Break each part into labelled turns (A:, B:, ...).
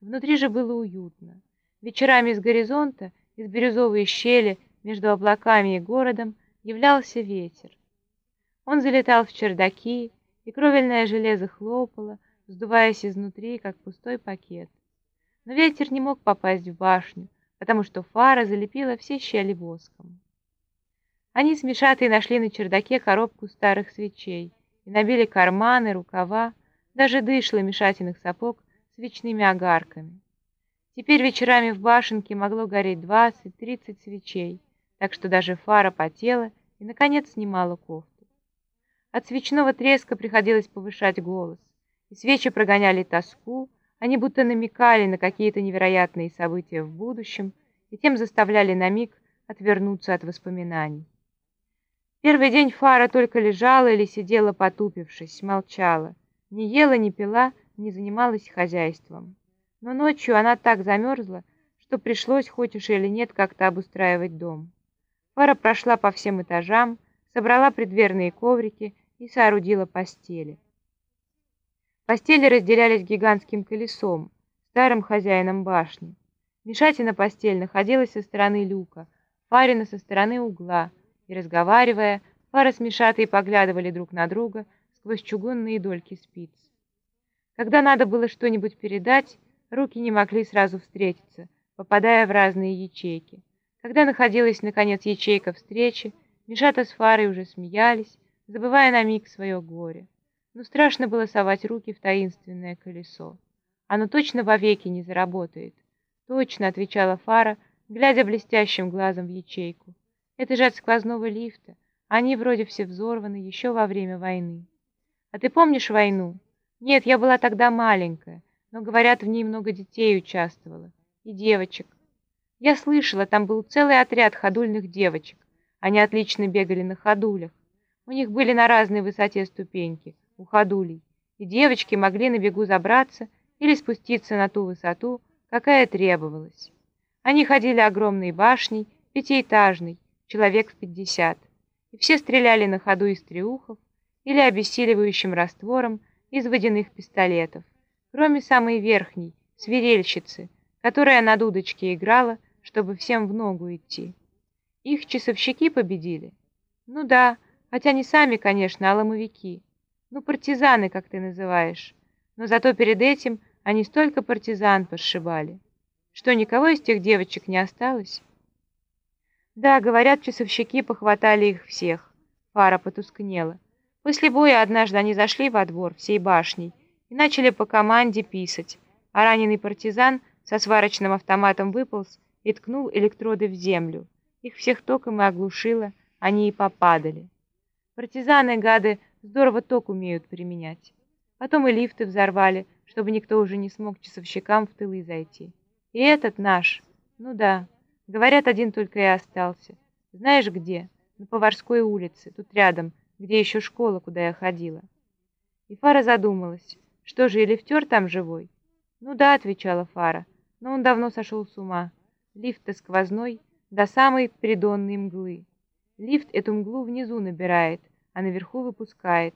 A: Внутри же было уютно. Вечерами из горизонта, из бирюзовой щели между облаками и городом являлся ветер. Он залетал в чердаки, и кровельное железо хлопало, сдуваясь изнутри, как пустой пакет. Но ветер не мог попасть в башню, потому что фара залепила все щели воском. Они с Мишатой нашли на чердаке коробку старых свечей и набили карманы, рукава, даже дышло Мишатиных сапог свечными огарками. Теперь вечерами в башенке могло гореть двадцать-тридцать свечей, так что даже фара потела и, наконец, снимала кофту. От свечного треска приходилось повышать голос, и свечи прогоняли тоску, они будто намекали на какие-то невероятные события в будущем и тем заставляли на миг отвернуться от воспоминаний. Первый день Фара только лежала или сидела потупившись, молчала, не ела, не пила, не занималась хозяйством. Но ночью она так замерзла, что пришлось, хочешь или нет, как-то обустраивать дом. Фара прошла по всем этажам, собрала предверные коврики и соорудила постели. Постели разделялись гигантским колесом, старым хозяином башни. Мишатина постель находилась со стороны люка, Фарина со стороны угла, и, разговаривая, Фара с Мишатой поглядывали друг на друга сквозь чугунные дольки спиц. Когда надо было что-нибудь передать, руки не могли сразу встретиться, попадая в разные ячейки. Когда находилась, наконец, ячейка встречи, Мишата с Фарой уже смеялись, забывая на миг свое горе. Но страшно было совать руки в таинственное колесо. Оно точно вовеки не заработает. Точно, отвечала Фара, глядя блестящим глазом в ячейку. Это же от сквозного лифта. Они вроде все взорваны еще во время войны. А ты помнишь войну? Нет, я была тогда маленькая, но, говорят, в ней много детей участвовало. И девочек. Я слышала, там был целый отряд ходульных девочек. Они отлично бегали на ходулях. У них были на разной высоте ступеньки, у ходулей. И девочки могли на бегу забраться или спуститься на ту высоту, какая требовалась. Они ходили огромной башней, пятиэтажной, человек в пятьдесят. И все стреляли на ходу из триухов или обессиливающим раствором из водяных пистолетов, кроме самой верхней, свирельщицы, которая на дудочке играла, чтобы всем в ногу идти. Их часовщики победили? Ну да, хотя не сами, конечно, а ломовики. Ну, партизаны, как ты называешь. Но зато перед этим они столько партизан подшибали. Что, никого из тех девочек не осталось? Да, говорят, часовщики похватали их всех. Фара потускнела. После боя однажды они зашли во двор всей башней и начали по команде писать, а раненый партизан со сварочным автоматом выполз и ткнул электроды в землю. Их всех током и оглушило, они и попадали. Партизаны, гады, здорово ток умеют применять. Потом и лифты взорвали, чтобы никто уже не смог часовщикам в тылы зайти. И этот наш, ну да, говорят, один только и остался. Знаешь где? На Поварской улице, тут рядом, где еще школа, куда я ходила. И Фара задумалась, что же, и лифтер там живой? Ну да, отвечала Фара, но он давно сошел с ума. Лифт-то сквозной, до самой придонной мглы. Лифт эту мглу внизу набирает, а наверху выпускает.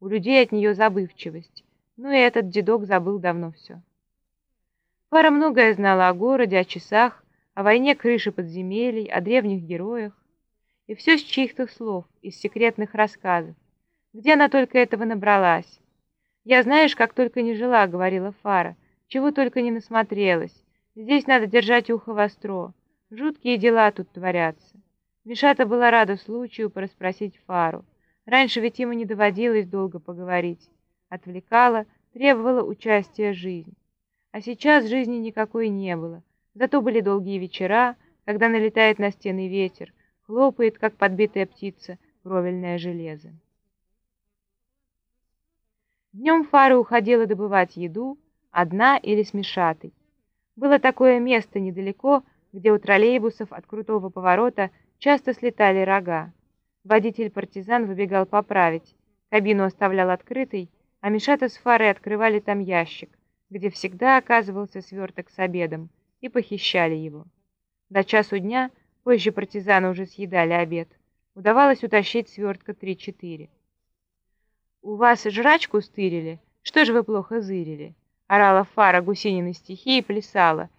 A: У людей от нее забывчивость. Ну и этот дедок забыл давно все. Фара многое знала о городе, о часах, о войне крыши подземелий, о древних героях. И все с чьих-то слов, из секретных рассказов. Где она только этого набралась? «Я знаешь, как только не жила», — говорила Фара, «чего только не насмотрелась. Здесь надо держать ухо востро. Жуткие дела тут творятся». Мишата была рада случаю порасспросить Фару. Раньше ведь ему не доводилось долго поговорить. Отвлекала, требовала участия жизнь. А сейчас жизни никакой не было. Зато были долгие вечера, когда налетает на стены ветер, хлопает, как подбитая птица, кровельное железо. Днем Фара уходила добывать еду, одна или с Мишатой. Было такое место недалеко, где у троллейбусов от крутого поворота часто слетали рога. Водитель-партизан выбегал поправить, кабину оставлял открытой, а Мишата с Фарой открывали там ящик, где всегда оказывался сверток с обедом, и похищали его. До часу дня Позже партизаны уже съедали обед. Удавалось утащить свертка три-четыре. «У вас жрачку стырили? Что же вы плохо зырили? орала фара гусининой стихии и плясала,